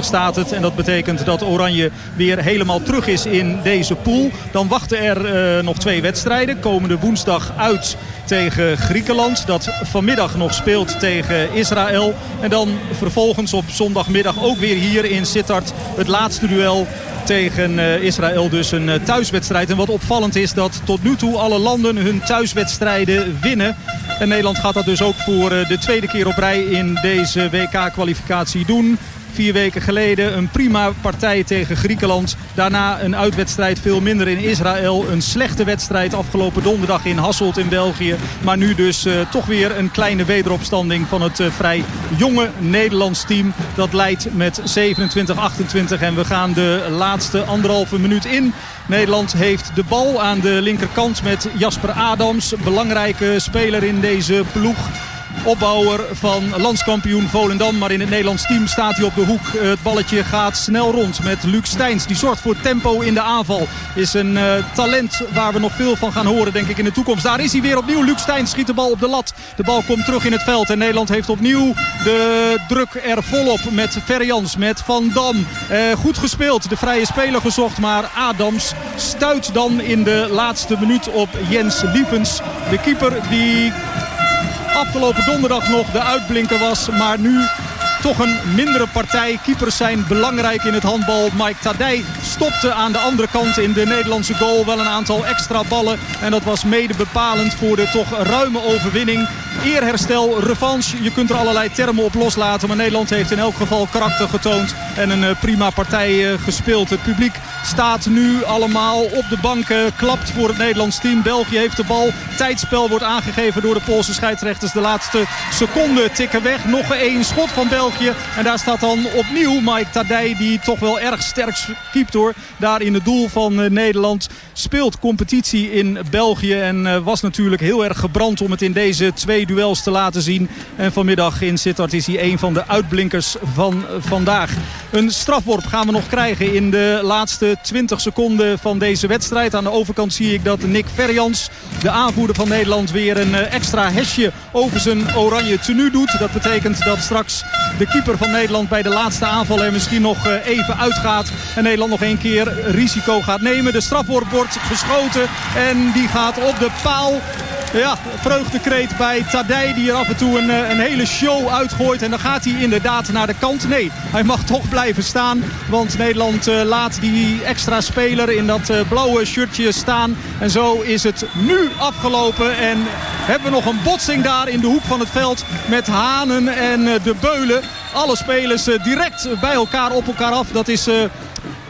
staat het. En dat betekent dat Oranje weer helemaal terug is in deze pool. Dan wachten er uh, nog twee wedstrijden. Komende woensdag uit tegen Griekenland. Dat vanmiddag nog speelt tegen Israël. En dan vervolgens op zondagmiddag ook weer hier in Sittard het laatste duel tegen uh, Israël. Dus een uh, thuiswedstrijd. En wat opvallend is dat tot nu toe alle landen hun thuiswedstrijden winnen. En Nederland gaat dat dus ook voor uh, de tweede keer op rij in deze WK-kwalificatie doen. Vier weken geleden een prima partij tegen Griekenland. Daarna een uitwedstrijd veel minder in Israël. Een slechte wedstrijd afgelopen donderdag in Hasselt in België. Maar nu dus uh, toch weer een kleine wederopstanding van het uh, vrij jonge Nederlands team. Dat leidt met 27-28 en we gaan de laatste anderhalve minuut in. Nederland heeft de bal aan de linkerkant met Jasper Adams. Belangrijke speler in deze ploeg opbouwer van landskampioen Volendam. Maar in het Nederlands team staat hij op de hoek. Het balletje gaat snel rond met Luc Steins. Die zorgt voor tempo in de aanval. Is een uh, talent waar we nog veel van gaan horen denk ik in de toekomst. Daar is hij weer opnieuw. Luc Steins schiet de bal op de lat. De bal komt terug in het veld. En Nederland heeft opnieuw de druk er volop met Verjans, met Van Dam. Uh, goed gespeeld. De vrije speler gezocht. Maar Adams stuit dan in de laatste minuut op Jens Lievens. De keeper die afgelopen donderdag nog de uitblinker was. Maar nu toch een mindere partij. Keepers zijn belangrijk in het handbal. Mike Tadij stopte aan de andere kant in de Nederlandse goal. Wel een aantal extra ballen. En dat was mede bepalend voor de toch ruime overwinning. Eerherstel, revanche. Je kunt er allerlei termen op loslaten. Maar Nederland heeft in elk geval karakter getoond. En een uh, prima partij uh, gespeeld. Het publiek staat nu allemaal op de banken. Klapt voor het Nederlands team. België heeft de bal. Tijdspel wordt aangegeven door de Poolse scheidsrechters. De laatste seconden tikken weg. Nog één schot van België. En daar staat dan opnieuw Mike Tadij die toch wel erg sterk keept hoor. Daar in het doel van Nederland speelt competitie in België. En was natuurlijk heel erg gebrand om het in deze twee duels te laten zien. En vanmiddag in Sittard is hij een van de uitblinkers van vandaag. Een strafworp gaan we nog krijgen in de laatste 20 seconden van deze wedstrijd. Aan de overkant zie ik dat Nick Verjans, de aanvoerder van Nederland, weer een eh, extra hesje over zijn oranje tenue doet. Dat betekent dat straks de keeper van Nederland bij de laatste aanval er misschien nog eh, even uitgaat. En Nederland nog één keer risico gaat nemen. De strafworp wordt geschoten en die gaat op de paal. Ja, vreugdekreet bij Tadij die er af en toe een, eh, een hele show uitgooit. En dan gaat hij inderdaad naar de kant. Nee, hij mag toch blijven staan. Want Nederland uh, laat die extra speler in dat uh, blauwe shirtje staan. En zo is het nu afgelopen. En hebben we nog een botsing daar in de hoek van het veld. Met Hanen en de Beulen. Alle spelers direct bij elkaar op elkaar af. Dat is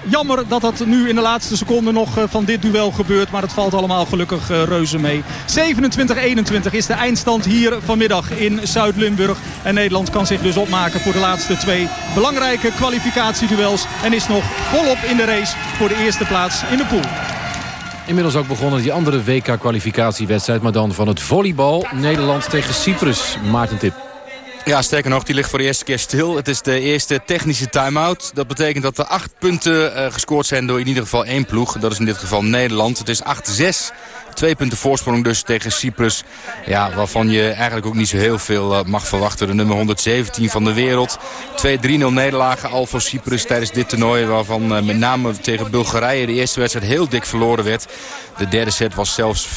Jammer dat dat nu in de laatste seconde nog eh, van dit duel gebeurt. Maar het valt allemaal gelukkig eh, reuze mee. 27-21 is de eindstand hier vanmiddag in Zuid-Limburg. En Nederland kan zich dus opmaken voor de laatste twee belangrijke kwalificatieduels. En is nog volop in de race voor de eerste plaats in de pool. Inmiddels ook begonnen die andere WK-kwalificatiewedstrijd... maar dan van het volleybal. Nederland tegen Cyprus. Maarten Tip. Ja, sterker nog, die ligt voor de eerste keer stil. Het is de eerste technische time-out. Dat betekent dat er acht punten uh, gescoord zijn door in ieder geval één ploeg. Dat is in dit geval Nederland. Het is 8-6 Twee punten voorsprong dus tegen Cyprus. Ja, waarvan je eigenlijk ook niet zo heel veel uh, mag verwachten. De nummer 117 van de wereld. 2-3-0 nederlagen al voor Cyprus tijdens dit toernooi. Waarvan uh, met name tegen Bulgarije de eerste wedstrijd heel dik verloren werd. De derde set was zelfs 25-5.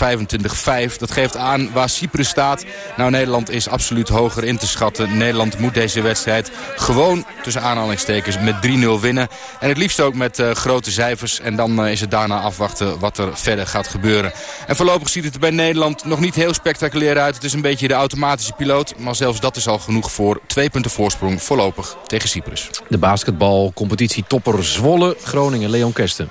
Dat geeft aan waar Cyprus staat. Nou, Nederland is absoluut hoger in te schatten. Nederland moet deze wedstrijd gewoon tussen aanhalingstekens met 3-0 winnen. En het liefst ook met uh, grote cijfers. En dan is het daarna afwachten wat er verder gaat gebeuren. En voorlopig ziet het er bij Nederland nog niet heel spectaculair uit. Het is een beetje de automatische piloot. Maar zelfs dat is al genoeg voor twee punten voorsprong voorlopig tegen Cyprus. De basketbalcompetitie topper Zwolle, Groningen, Leon Kersten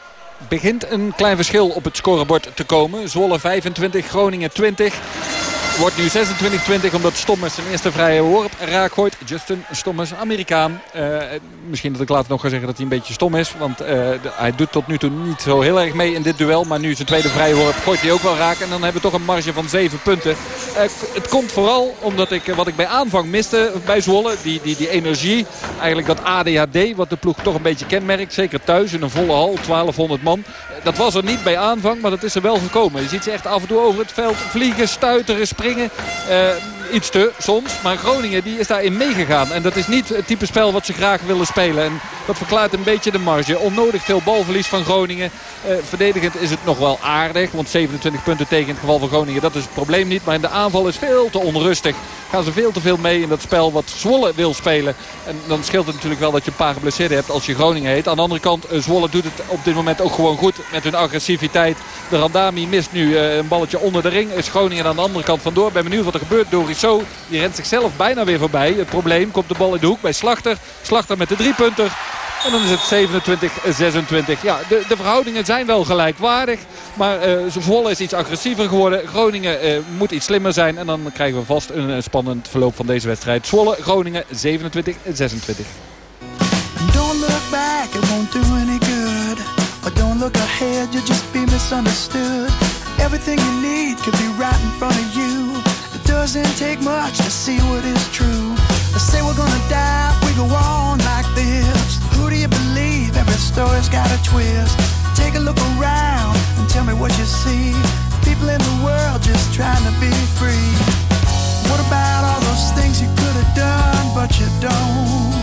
begint een klein verschil op het scorebord te komen. Zwolle 25, Groningen 20. Wordt nu 26-20 omdat Stommers zijn eerste vrije worp raak gooit. Justin Stommers, Amerikaan. Uh, misschien dat ik later nog ga zeggen dat hij een beetje stom is. Want de, hij doet tot nu toe niet zo heel erg mee in dit duel. Maar nu zijn tweede vrije worp gooit hij ook wel raak. En dan hebben we toch een marge van 7 punten. Uh, het komt vooral omdat ik wat ik bij aanvang miste bij Zwolle. Die, die, die energie. Eigenlijk dat ADHD wat de ploeg toch een beetje kenmerkt. Zeker thuis in een volle hal. 1200 man. Dat was er niet bij aanvang. Maar dat is er wel gekomen. Je ziet ze echt af en toe over het veld vliegen, stuiteren, springen uh, iets te soms. Maar Groningen die is daarin meegegaan. En dat is niet het type spel wat ze graag willen spelen. En dat verklaart een beetje de marge. Onnodig veel balverlies van Groningen. Uh, verdedigend is het nog wel aardig. Want 27 punten tegen het geval van Groningen. Dat is het probleem niet. Maar in de aanval is veel te onrustig. Gaan ze veel te veel mee in dat spel wat Zwolle wil spelen. En dan scheelt het natuurlijk wel dat je een paar geblesseerden hebt als je Groningen heet. Aan de andere kant, uh, Zwolle doet het op dit moment ook gewoon goed met hun agressiviteit. De Randami mist nu uh, een balletje onder de ring. Is Groningen aan de andere kant vandoor. Ben benieuwd wat er gebeurt. Dorisso die rent zichzelf bijna weer voorbij. Het probleem komt de bal in de hoek bij Slachter. Slachter met de driepunter. En dan is het 27-26. Ja, de, de, verhoudingen zijn wel gelijkwaardig. Maar uh, Zwolle is iets agressiever geworden. Groningen uh, moet iets slimmer zijn. En dan krijgen we vast een, een spannend verloop van deze wedstrijd. Zwolle, Groningen 27-26. Don't look back, it won't do any good. Don't look ahead, you'll just be misunderstood. Everything you need could be right in front of you. Doesn't take much to see what is true. They say we're gonna die, we go on like this. Who do you believe? Every story's got a twist. Take a look around and tell me what you see. People in the world just trying to be free. What about all those things you could have done, but you don't?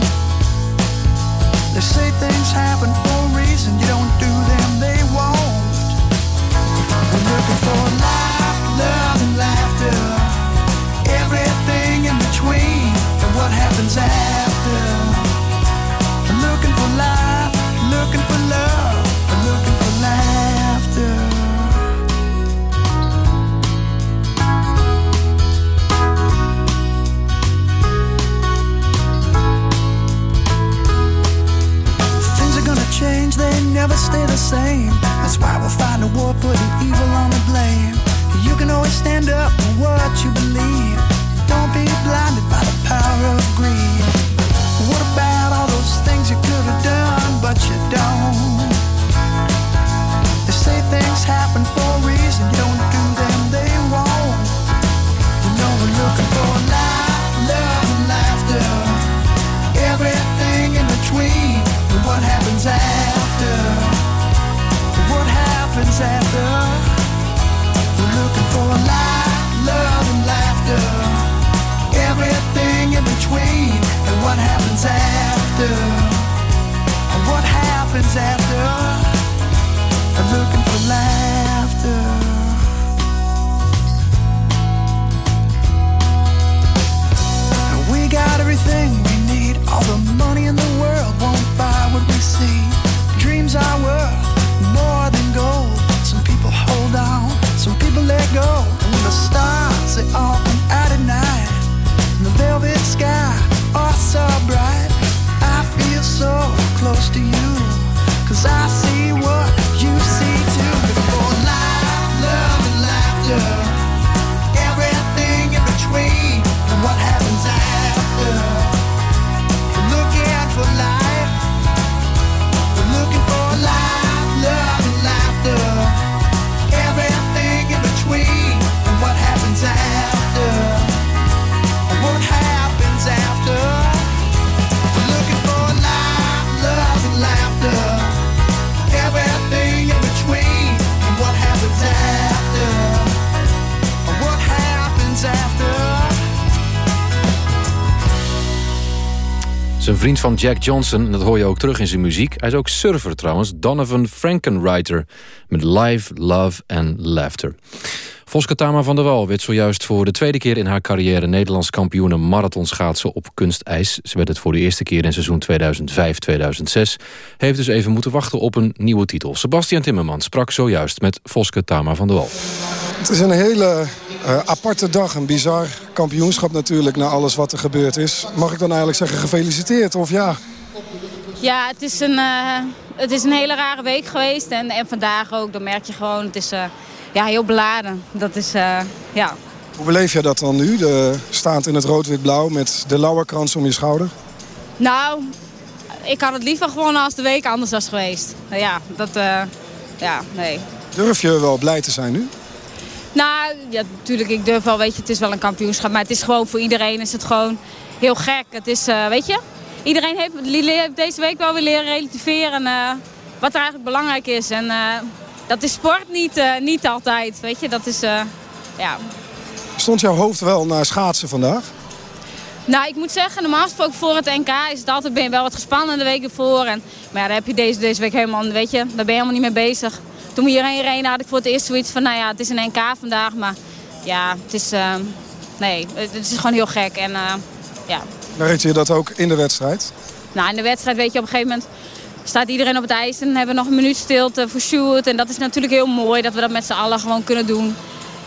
They say things happen for a reason. You don't do them, they won't. I'm looking for life, love, and laughter everything in between and what happens after. Looking for life, looking for love, looking for laughter. Things are gonna change, they never stay the same. That's why we'll find a war, putting evil on the blame can always stand up for what you believe. Don't be blinded by the power of greed. What about all those things you could have done, but you don't? They say things happen after. And what happens after? I'm looking for laughter. And we got everything we need. All the money in the world won't buy what we see. Dreams are worth more than gold. Some people hold on some people let go. And when the stars they all come out at night. In the velvet sky close to you. Zijn vriend van Jack Johnson, dat hoor je ook terug in zijn muziek. Hij is ook surfer trouwens, Donovan Frankenwriter. Met Live, Love and Laughter. Voske Tama van der Wal werd zojuist voor de tweede keer in haar carrière... Nederlands kampioene marathonschaatsen op kunstijs. Ze werd het voor de eerste keer in seizoen 2005-2006. Heeft dus even moeten wachten op een nieuwe titel. Sebastian Timmermans sprak zojuist met Voske Tama van der Wal. Het is een hele uh, aparte dag, een bizar kampioenschap natuurlijk... na alles wat er gebeurd is. Mag ik dan eigenlijk zeggen gefeliciteerd of ja? Ja, het is een, uh, het is een hele rare week geweest. En, en vandaag ook, dan merk je gewoon... Het is, uh, ja, heel beladen. Dat is, uh, ja. Hoe beleef je dat dan nu, de, staand in het rood-wit-blauw... met de lauwerkrans om je schouder? Nou, ik had het liever gewonnen als de week anders was geweest. Nou ja, dat... Uh, ja, nee. Durf je wel blij te zijn nu? Nou, ja, natuurlijk, ik durf wel, weet je, het is wel een kampioenschap. Maar het is gewoon voor iedereen is het gewoon heel gek. Het is, uh, weet je, iedereen heeft, heeft, deze week wel weer leren relativeren uh, wat er eigenlijk belangrijk is. En dat is sport niet, uh, niet altijd, weet je. Dat is, uh, ja. Stond jouw hoofd wel naar schaatsen vandaag? Nou, ik moet zeggen, normaal gesproken voor het NK is het altijd ben je wel wat gespannen de week ervoor. En, maar ja, daar heb je deze, deze week helemaal, weet je, daar ben je helemaal niet mee bezig. Toen we hierheen reden had ik voor het eerst zoiets van, nou ja, het is een NK vandaag. Maar ja, het is, uh, nee, het is gewoon heel gek. En ja. Merkte je dat ook in de wedstrijd? Nou, in de wedstrijd weet je op een gegeven moment staat iedereen op het ijs en hebben we nog een minuut stilte voor shoot. En dat is natuurlijk heel mooi dat we dat met z'n allen gewoon kunnen doen.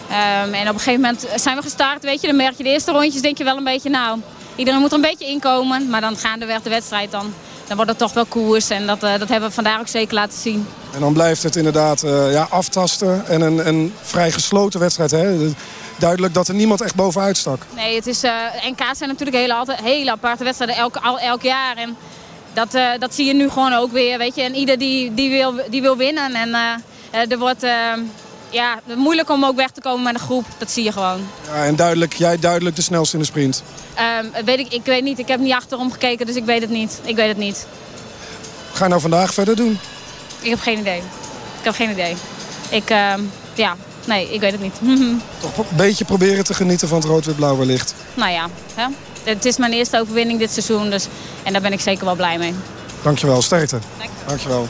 Um, en op een gegeven moment zijn we gestart, weet je, dan merk je de eerste rondjes, denk je wel een beetje, nou, iedereen moet er een beetje inkomen. Maar dan gaandeweg de wedstrijd, dan, dan wordt het toch wel koers. En dat, uh, dat hebben we vandaag ook zeker laten zien. En dan blijft het inderdaad uh, ja, aftasten en een, een vrij gesloten wedstrijd, hè? Duidelijk dat er niemand echt bovenuit stak. Nee, het is, uh, NK's zijn natuurlijk hele, altijd, hele aparte wedstrijden elk, al, elk jaar. En dat, uh, dat zie je nu gewoon ook weer, weet je. En ieder die, die, wil, die wil winnen. En uh, er wordt ja, moeilijk om ook weg te komen met een groep. Dat zie je gewoon. Ja, en duidelijk, jij duidelijk de snelste in de sprint. Um, weet ik, ik weet niet. Ik heb niet achterom gekeken, dus ik weet het niet. Ik weet het niet. Wat ga je nou vandaag verder doen? Ik heb geen idee. Ik heb geen idee. Ik, ja, nee, ik weet het niet. Toch een beetje proberen te genieten van het rood-wit-blauw wellicht. Nou ja, hè? Het is mijn eerste overwinning dit seizoen. Dus, en daar ben ik zeker wel blij mee. Dankjewel, sterkte. Dankjewel.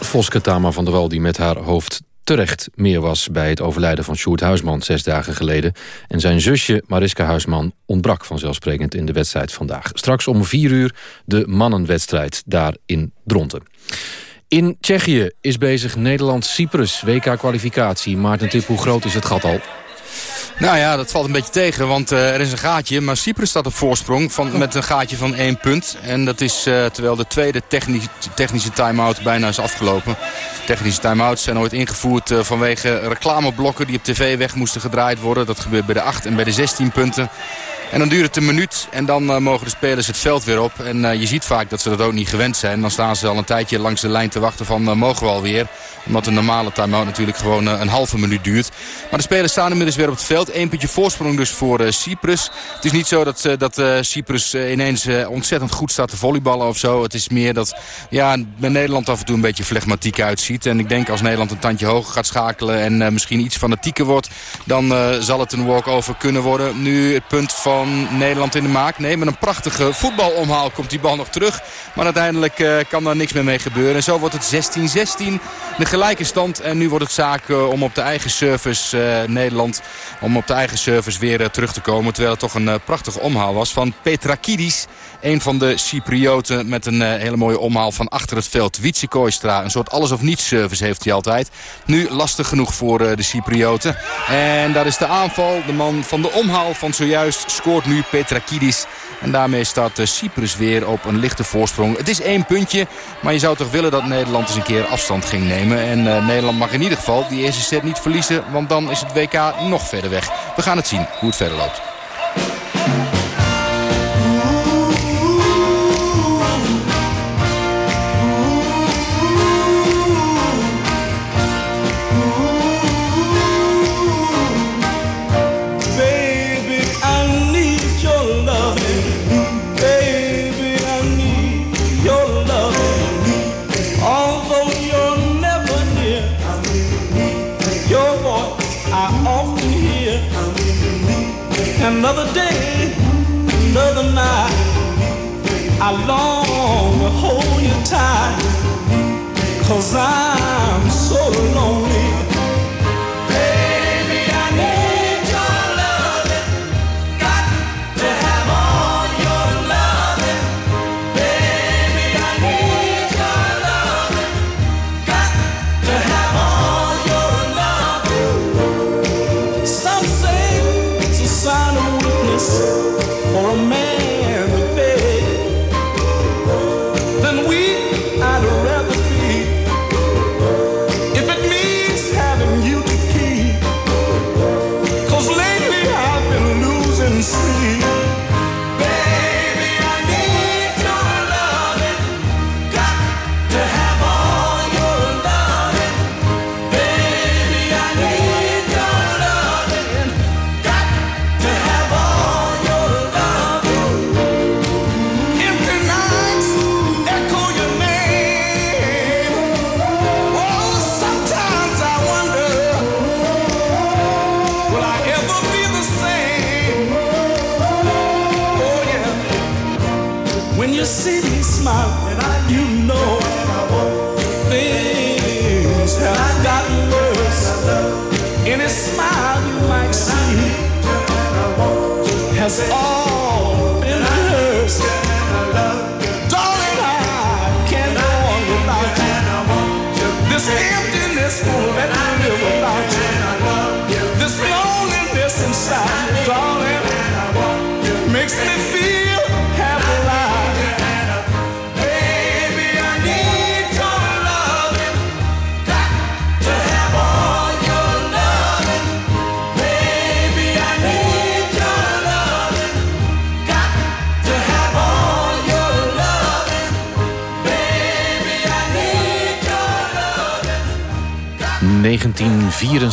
Voske Tama van der Wal die met haar hoofd terecht meer was bij het overlijden van Sjoerd Huisman zes dagen geleden. En zijn zusje Mariska Huisman ontbrak vanzelfsprekend in de wedstrijd vandaag. Straks om vier uur de mannenwedstrijd daar in Dronten. In Tsjechië is bezig Nederland-Cyprus, WK-kwalificatie. Maarten Tip, hoe groot is het gat al? Nou ja, dat valt een beetje tegen, want uh, er is een gaatje. Maar Cyprus staat op voorsprong van, met een gaatje van één punt. En dat is uh, terwijl de tweede technisch, technische time-out bijna is afgelopen. Technische time-outs zijn ooit ingevoerd uh, vanwege reclameblokken die op tv weg moesten gedraaid worden. Dat gebeurt bij de 8 en bij de 16 punten. En dan duurt het een minuut en dan uh, mogen de spelers het veld weer op. En uh, je ziet vaak dat ze dat ook niet gewend zijn. Dan staan ze al een tijdje langs de lijn te wachten van uh, mogen we alweer. Omdat een normale time-out natuurlijk gewoon een halve minuut duurt. Maar de spelers staan inmiddels weer op het veld. Eén puntje voorsprong dus voor Cyprus. Het is niet zo dat, dat Cyprus ineens ontzettend goed staat te volleyballen of zo. Het is meer dat ja, Nederland af en toe een beetje flegmatiek uitziet. En ik denk als Nederland een tandje hoger gaat schakelen en misschien iets fanatieker wordt... dan zal het een walk-over kunnen worden. Nu het punt van van Nederland in de maak. Nee, met een prachtige voetbalomhaal komt die bal nog terug. Maar uiteindelijk uh, kan daar niks meer mee gebeuren. En zo wordt het 16-16. De gelijke stand. En nu wordt het zaak uh, om op de eigen service uh, Nederland... om op de eigen service weer terug te komen. Terwijl het toch een prachtige omhaal was van Petrakidis. Een van de Cyprioten met een hele mooie omhaal van achter het veld. Wietse Kooistra. Een soort alles of niets service heeft hij altijd. Nu lastig genoeg voor de Cyprioten. En daar is de aanval. De man van de omhaal van zojuist scoort nu Petrakidis. En daarmee staat Cyprus weer op een lichte voorsprong. Het is één puntje, maar je zou toch willen dat Nederland eens een keer afstand ging nemen. En Nederland mag in ieder geval die eerste set niet verliezen, want dan is het WK nog verder weg. We gaan het zien hoe het verder loopt. I long to hold you tight, cause I'm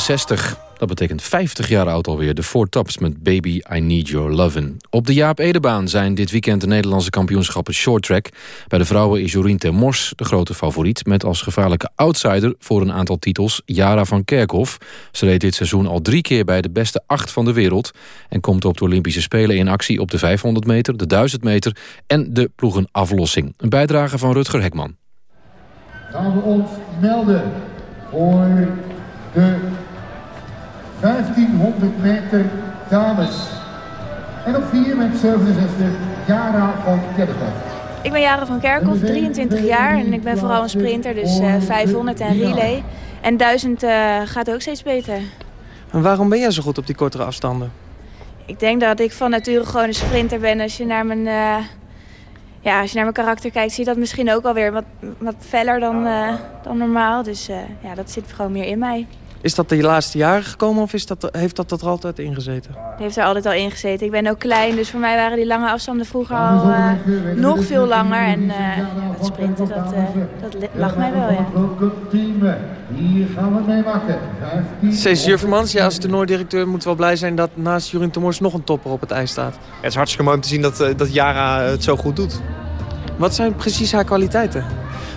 1964. Dat betekent 50 jaar oud alweer. De Four Tops met Baby I Need Your Lovin'. Op de Jaap Edebaan zijn dit weekend de Nederlandse kampioenschappen short track. Bij de vrouwen is Jorien ter Mors de grote favoriet... met als gevaarlijke outsider voor een aantal titels Jara van Kerkhoff. Ze reed dit seizoen al drie keer bij de beste acht van de wereld... en komt op de Olympische Spelen in actie op de 500 meter, de 1000 meter... en de ploegenaflossing. Een bijdrage van Rutger Hekman. gaan we ons melden voor de 1500 meter dames. En op 4 met 67 Jara van Kerkhoff. Ik ben Jara van Kerkhoff, 23 jaar en ik ben vooral een sprinter, dus eh, 500 en relay. En 1000 eh, gaat ook steeds beter. En waarom ben jij zo goed op die kortere afstanden? Ik denk dat ik van nature gewoon een sprinter ben. Als je naar mijn, eh, ja, als je naar mijn karakter kijkt, zie je dat misschien ook alweer wat, wat feller dan, eh, dan normaal. Dus eh, ja, dat zit gewoon meer in mij. Is dat de laatste jaren gekomen of is dat, heeft dat er altijd ingezeten? Die heeft er altijd al in gezeten. Ik ben ook klein, dus voor mij waren die lange afstanden vroeger al eh, nog veel langer. En eh, dat sprinten, dat, eh, dat lag mij wel, ja. Team, hier gaan we mee maken. 15 Cees Jurvermans, ja, als toernooidirecteur moet wel blij zijn dat naast Jorien Tomors nog een topper op het ijs staat. Het is hartstikke mooi om te zien dat, eh, dat Jara het zo goed doet. Wat zijn precies haar kwaliteiten?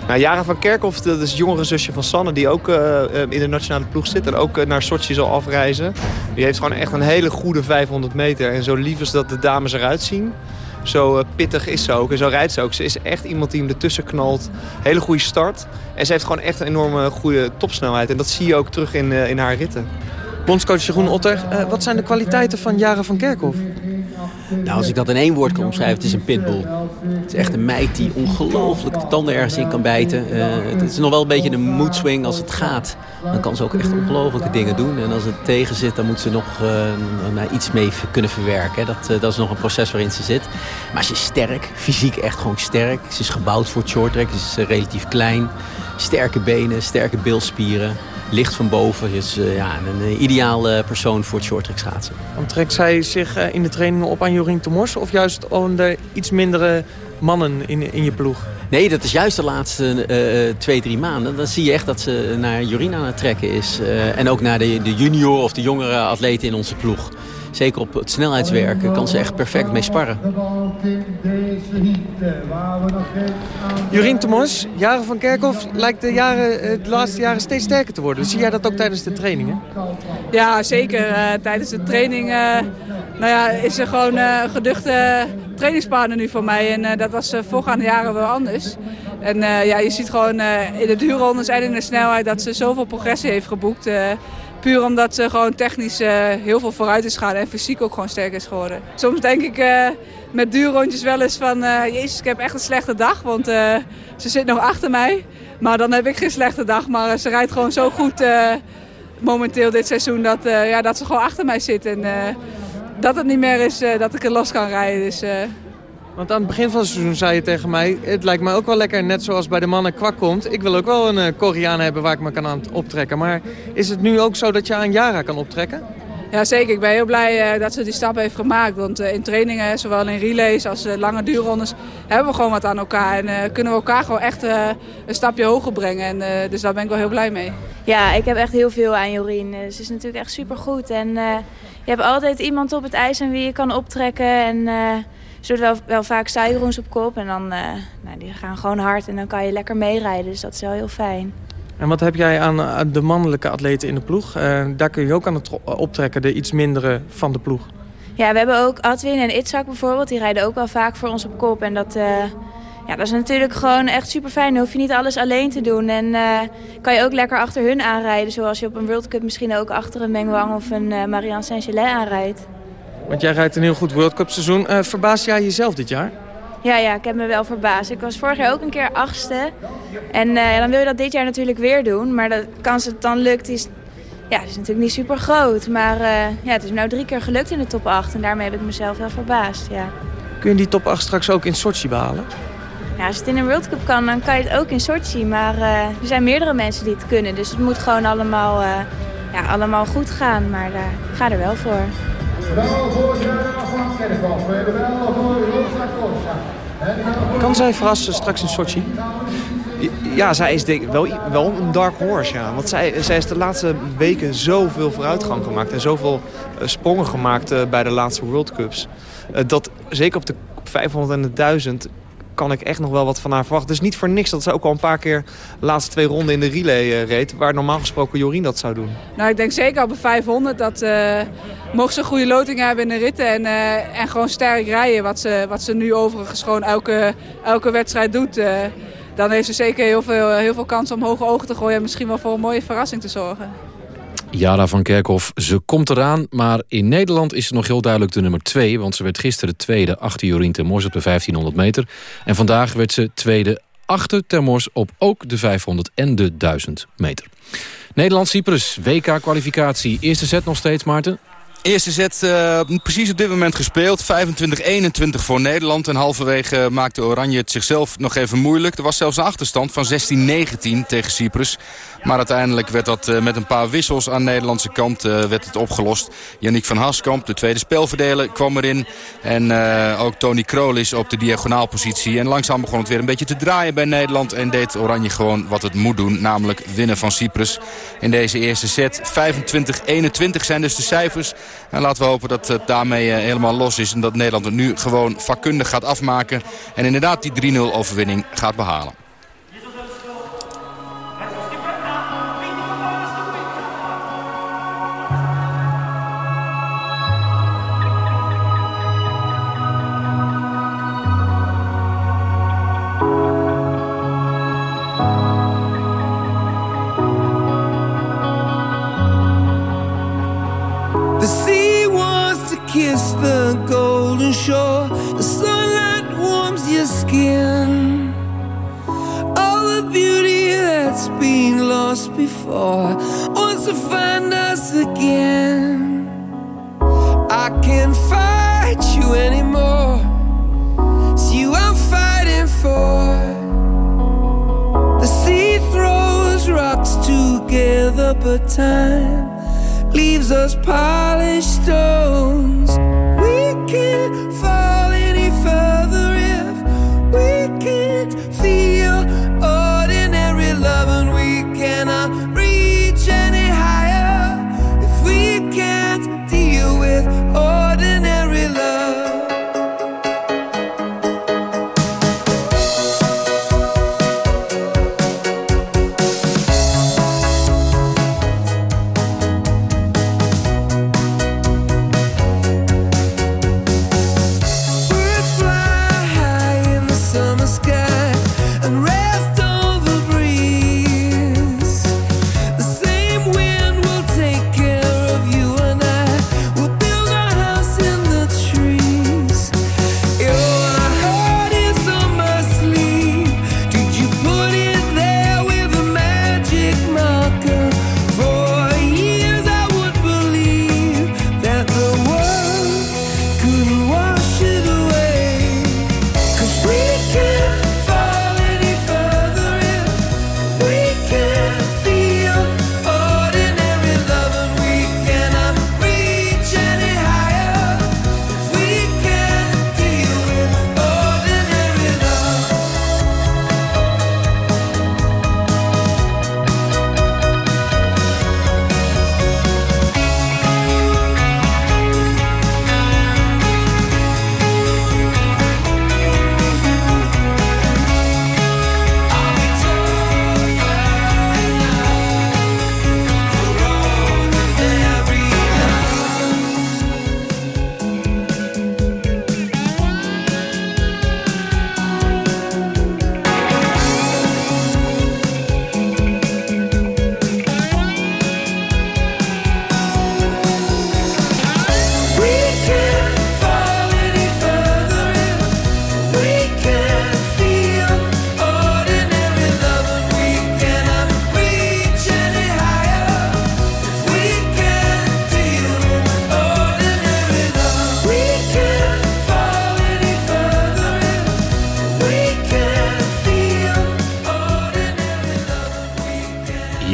Nou, Jara van Kerkhoff, dat is het jongere zusje van Sanne... die ook eh, eh, in de nationale ploeg zit en ook eh, naar Sochi zal afreizen. Die heeft gewoon echt een hele goede 500 meter. En zo lief is dat de dames eruit zien... Zo pittig is ze ook en zo rijdt ze ook. Ze is echt iemand die hem ertussen knalt. Hele goede start. En ze heeft gewoon echt een enorme goede topsnelheid. En dat zie je ook terug in, in haar ritten. Bondscoach Jeroen Otter, wat zijn de kwaliteiten van Jara van Kerkhoff? Nou, als ik dat in één woord kan omschrijven, het is een pitbull. Het is echt een meid die ongelooflijk de tanden ergens in kan bijten. Eh, het is nog wel een beetje een mood swing als het gaat. Dan kan ze ook echt ongelofelijke dingen doen. En als het tegen zit, dan moet ze nog nou, iets mee kunnen verwerken. Dat, eh, dat is nog een proces waarin ze zit. Maar ze is sterk, fysiek echt gewoon sterk. Ze is gebouwd voor het shorttrack, ze is relatief klein. Sterke benen, sterke bilspieren. Licht van boven. Eh, ja, een eh, ideale persoon voor het shorttrack schaatsen. Trekt zij zich eh, in de trainingen op aan Jorien Tomors of juist onder iets mindere mannen in, in je ploeg? Nee, dat is juist de laatste eh, twee, drie maanden. Dan zie je echt dat ze naar Jorina aan het trekken is. Eh, en ook naar de, de junior of de jongere atleten in onze ploeg. Zeker op het snelheidswerken kan ze echt perfect mee sparren. De bal in deze heat, waar we nog geen aan... Jorien Tomors, Jara van Kerkhoff lijkt de, jaren, eh, de laatste jaren steeds sterker te worden. Zie jij dat ook tijdens de trainingen? Ja, zeker. Eh, tijdens de training eh, nou ja, is er gewoon een geduchte trainingspartner nu voor mij. En dat was voorgaande jaren wel anders. En ja, je ziet gewoon in de duurrondes en in de snelheid dat ze zoveel progressie heeft geboekt. Puur omdat ze gewoon technisch heel veel vooruit is gegaan en fysiek ook gewoon sterk is geworden. Soms denk ik met duurrondjes wel eens van... jezus, ik heb echt een slechte dag, want ze zit nog achter mij. Maar dan heb ik geen slechte dag. Maar ze rijdt gewoon zo goed momenteel dit seizoen dat, ja, dat ze gewoon achter mij zit. En dat het niet meer is dat ik er los kan rijden. Dus, want aan het begin van het seizoen zei je tegen mij... het lijkt me ook wel lekker, net zoals bij de mannen kwak komt... ik wil ook wel een uh, Koreaan hebben waar ik me kan aan optrekken. Maar is het nu ook zo dat je aan Jara kan optrekken? Ja, zeker. Ik ben heel blij uh, dat ze die stap heeft gemaakt. Want uh, in trainingen, zowel in relays als lange duurrondes... hebben we gewoon wat aan elkaar. En kunnen we elkaar gewoon echt een stapje hoger brengen. En, dus daar ben ik wel heel blij mee. Ja, ik heb echt heel veel aan Jorien. Ze is natuurlijk echt supergoed. En je hebt altijd iemand op het ijs aan wie je kan optrekken. En ze doet wel, wel vaak zijroens op kop. En dan uh, nou, die gaan gewoon hard en dan kan je lekker meerijden. Dus dat is wel heel fijn. En wat heb jij aan de mannelijke atleten in de ploeg? Uh, daar kun je ook aan het optrekken, de iets mindere van de ploeg. Ja, we hebben ook Adwin en Itzak bijvoorbeeld. Die rijden ook wel vaak voor ons op kop. En dat, uh, ja, dat is natuurlijk gewoon echt super fijn. Dan hoef je niet alles alleen te doen. En kan je ook lekker achter hun aanrijden. Zoals je op een World Cup misschien ook achter een Mengwang of een Marianne Saint-Gelais aanrijdt. Want jij rijdt een heel goed World Cup seizoen. Uh, verbaas jij jezelf dit jaar? Ja, ja, ik heb me wel verbaasd. Ik was vorig jaar ook een keer achtste. En dan wil je dat dit jaar natuurlijk weer doen. Maar de kans dat het dan lukt is, ja, is natuurlijk niet super groot. Maar ja, het is nou drie keer gelukt in de top 8. En daarmee heb ik mezelf wel verbaasd, ja. Kun je die top 8 straks ook in Sochi behalen? Ja, als het in een World Cup kan, dan kan je het ook in Sochi. Maar uh, er zijn meerdere mensen die het kunnen. Dus het moet gewoon allemaal, ja, allemaal goed gaan. Maar ik ga er wel voor. Kan zij verrassen straks in Sochi? Ja, zij is denk ik wel, wel een dark horse, ja. Want zij, zij is de laatste weken zoveel vooruitgang gemaakt... en zoveel sprongen gemaakt bij de laatste World Cups. Dat zeker op de 500 en de 1000 kan ik echt nog wel wat van haar verwachten. Dus niet voor niks dat ze ook al een paar keer de laatste twee ronden in de relay uh, reed. Waar normaal gesproken Jorien dat zou doen. Nou, ik denk zeker op de 500 dat uh, mocht ze een goede loting hebben in de ritten. En, uh, en gewoon sterk rijden. Wat ze, wat ze nu overigens gewoon elke, elke wedstrijd doet. dan heeft ze zeker heel veel, heel veel kans om hoge ogen te gooien. En misschien wel voor een mooie verrassing te zorgen. Jara van Kerkhoff, ze komt eraan, maar in Nederland is ze nog heel duidelijk de nummer 2... want ze werd gisteren tweede achter Jorien Termors op de 1500 meter. En vandaag werd ze tweede achter Termors op ook de 500 en de 1000 meter. Nederland-Cyprus, WK-kwalificatie. Eerste set nog steeds, Maarten? Eerste set uh, precies op dit moment gespeeld. 25-21 voor Nederland. En halverwege maakte Oranje het zichzelf nog even moeilijk. Er was zelfs een achterstand van 16-19 tegen Cyprus. Maar uiteindelijk werd dat uh, met een paar wissels aan de Nederlandse kant uh, werd het opgelost. Yannick van Haskamp, de tweede spelverdeler, kwam erin. En ook Tony Krolis op de diagonaalpositie. En langzaam begon het weer een beetje te draaien bij Nederland. En deed Oranje gewoon wat het moet doen. Namelijk winnen van Cyprus in deze eerste set. 25-21 zijn dus de cijfers. En laten we hopen dat het daarmee helemaal los is. En dat Nederland het nu gewoon vakkundig gaat afmaken. En inderdaad die 3-0 overwinning gaat behalen.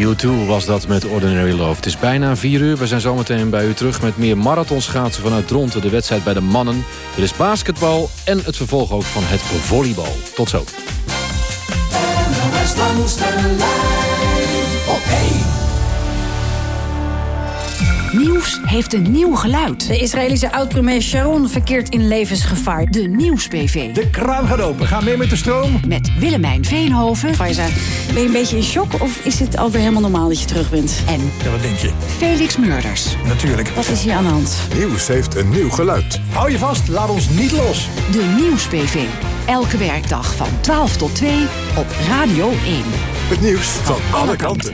U2 was dat met Ordinary Love. Het is bijna 4 uur. We zijn zometeen bij u terug met meer marathonschaatsen vanuit Dronten. De wedstrijd bij de mannen. Er is basketbal en het vervolg ook van het volleybal. Tot zo. Nieuws heeft een nieuw geluid. De Israëlische oud-premier Sharon verkeert in levensgevaar. De Nieuws-PV. De kraan gaat open. Ga mee met de stroom. Met Willemijn Veenhoven. Faiza, ben je een beetje in shock of is het alweer helemaal normaal dat je terug bent? En Ja, wat denk je? Felix Murders. Natuurlijk. Wat is hier aan de hand? Nieuws heeft een nieuw geluid. Hou je vast, laat ons niet los. De Nieuws-PV. Elke werkdag van 12 tot 2 op Radio 1. Het nieuws van alle kanten.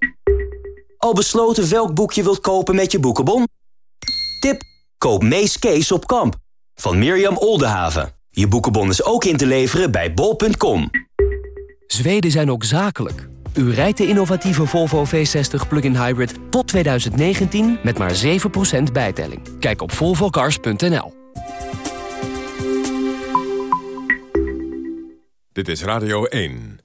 Al besloten welk boek je wilt kopen met je boekenbon? Tip: koop Mees Kees op kamp. Van Mirjam Oldenhaven. Je boekenbon is ook in te leveren bij bol.com. Zweden zijn ook zakelijk. U rijdt de innovatieve Volvo V60 plug-in hybrid tot 2019 met maar 7% bijtelling. Kijk op volvocars.nl. Dit is Radio 1.